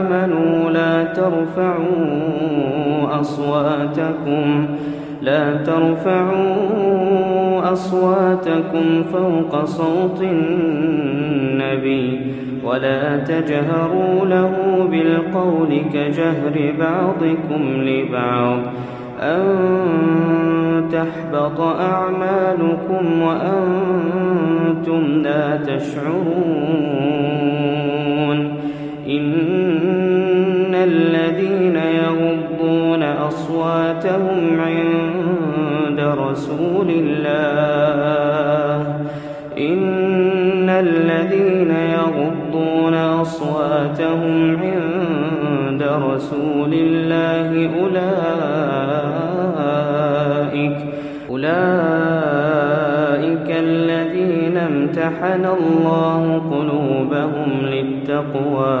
آمنوا لا ترفعوا أصواتكم لا ترفعوا أصواتكم فوق صوت النبي ولا تجهروا له بالقول كجهر بعضكم لبعض أن تحبط أعمالكم وأنتم لا تشعرون. إن الذين يغضون أصواتهم عند رسول الله. إن الذين يغضون أصواتهم عند رسول الله أولئك أولئك الذين امتحن الله قلوبهم للتقوى.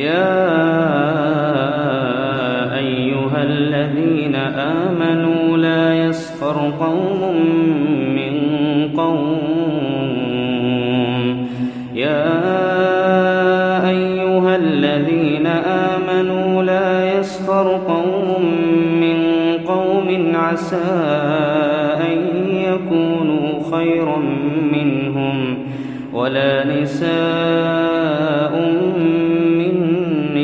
يا أيها الذين آمنوا لا يسخر قوم من قوم. يا أيها الذين آمنوا لا يسخر قوم عسى أن يكونوا خيرا منهم. ولا نساء من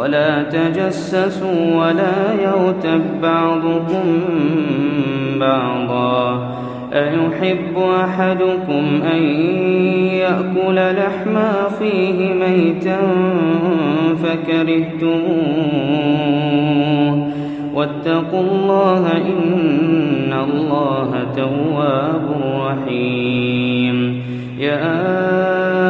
ولا تجسسوا ولا يغتب بعضكم بعضا. أيحب أحدكم أن يأكل لحم فيه ميتا فكرهتموه. واتقوا الله إن الله تواب رحيم. يا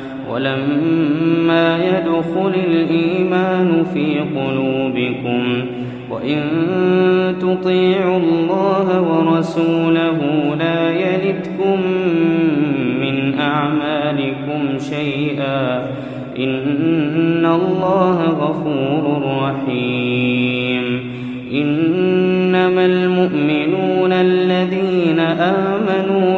ولما يدخل الإيمان في قلوبكم وإن تطيعوا الله ورسوله لا يلدكم من أعمالكم شيئا إن الله غفور رحيم إنما المؤمنون الذين آمنوا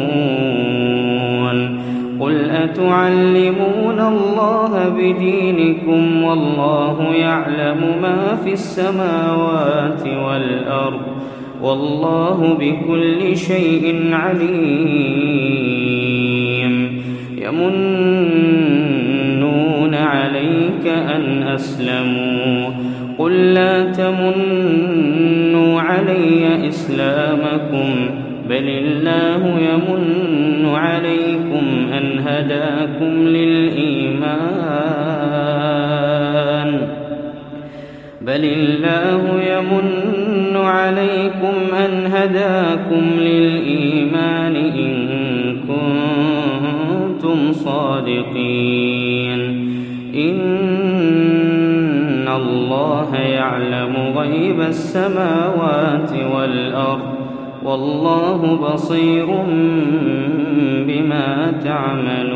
قل أتعلمون الله بدينكم والله يعلم ما في السماوات والأرض والله بكل شيء عليم يمنون عليك أن أسلموا قل لا تمنوا علي إسلامكم بل الله يمن عليكم أن هداكم للإيمان بل الله يمن عليكم أن هداكم للإيمان إن كنتم صادقين. إن الله يعلم غيب السماوات والأرض والله بصير بما تعملون